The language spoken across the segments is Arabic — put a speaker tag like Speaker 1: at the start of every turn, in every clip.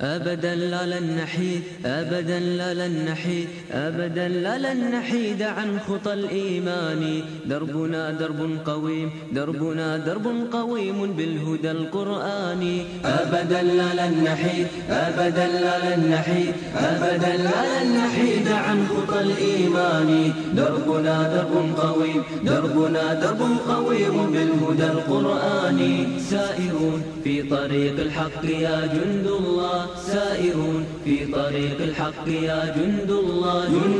Speaker 1: أبدا لا لن نحيد أبدا لا لن نحيد أبدا لا لن نحيد عن خطى الإيمان. دربنا درب قويم دربنا درب قويم بالهدى القرآني
Speaker 2: أبدا لا لن نحيد أبدا لا لن نحيد أبدا لا لن نحيد عن خطى الإيمان. دربنا درب قويم دربنا درب قويم بالهدى القرآني
Speaker 1: سائرون في طريق الحق يا جند الله. سائرون في طريق الحق يا جند الله
Speaker 2: جند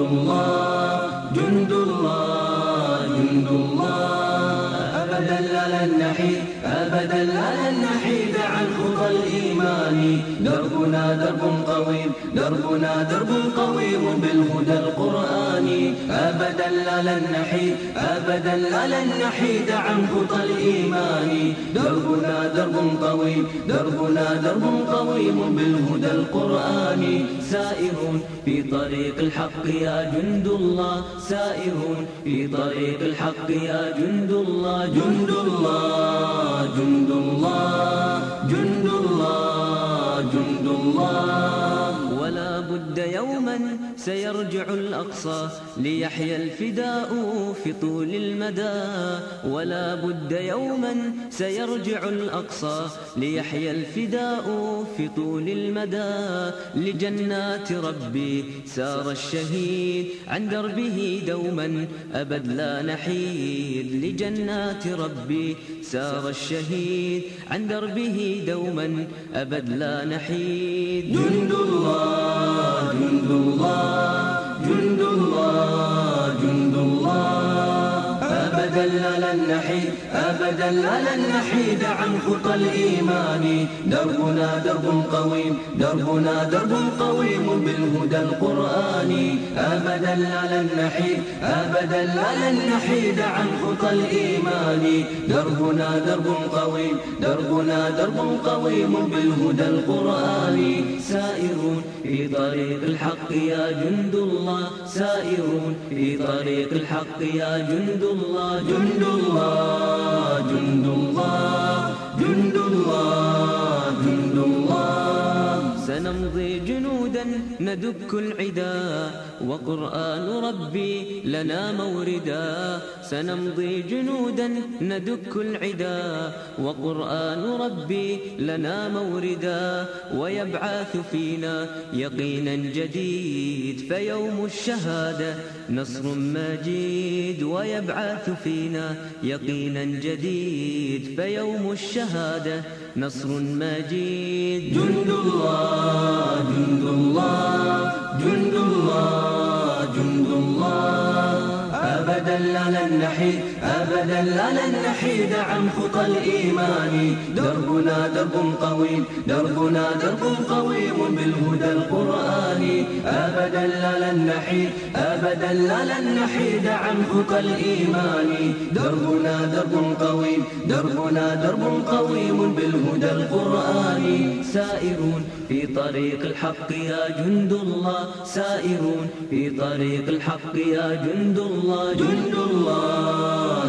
Speaker 2: الله جند الله أبدا لن نحيد عن خطى الإيمان. دربنا درب قويم دربنا درب قويم بالهدى القرآني أبدا لن نحيد أبدا لن نحيد عن خطى الإيمان. دربنا درب قويم دربنا درب قويم بالهدى القرآني
Speaker 1: سائرون في طريق الحق يا جند الله. سائرون في طريق الحق يا جند الله.
Speaker 2: جند الله. جند الله جند الله
Speaker 1: سيرجع الأقصى ليحيى الفداء في طول المدى. ولا بد يوما سيرجع الأقصى ليحيى الفداء في طول المدى. لجنات ربي سار الشهيد عن دربه دوما أبد لا نحيد. لجنات ربي سار الشهيد عن دربه دوما أبد لا نحيد.
Speaker 2: جند الله أبدا لن نحيد عن خطى الإيمان. دربنا درب قويم دربنا درب قويم بالهدى القرآني أبدا لا لن نحيد أبدا لا لن نحيد عن خطى الإيمان. دربنا درب قويم دربنا درب قويم بالهدى القرآني
Speaker 1: سائرون في طريق الحق يا جند الله سائرون في طريق الحق يا جند الله
Speaker 2: جند الله. جند الله جند الله جند الله.
Speaker 1: سنمضي جنودا ندك العدا. وقرآن ربي لنا موردا. سنمضي جنودا ندك العدا. وقرآن ربي لنا موردا. ويبعث فينا يقينا جديد فيوم الشهادة. نصر مجيد ويبعث فينا يقينا جديد فيوم الشهادة. نصر مجيد.
Speaker 2: جند الله جند الله جند الله. نحيد أبدا لا لن نحيد عن خطى الإيمان. دربنا درب قويم دربنا درب قويم بالهدى القرآني أبدا لا لن نحيد أبدا لا لن نحيد عن خطى الإيمان. دربنا درب قويم دربنا درب قويم بالهدى القرآني
Speaker 1: سائرون في طريق الحق يا جند الله. سائرون في طريق الحق يا جند الله.
Speaker 2: جند الله. Senhor.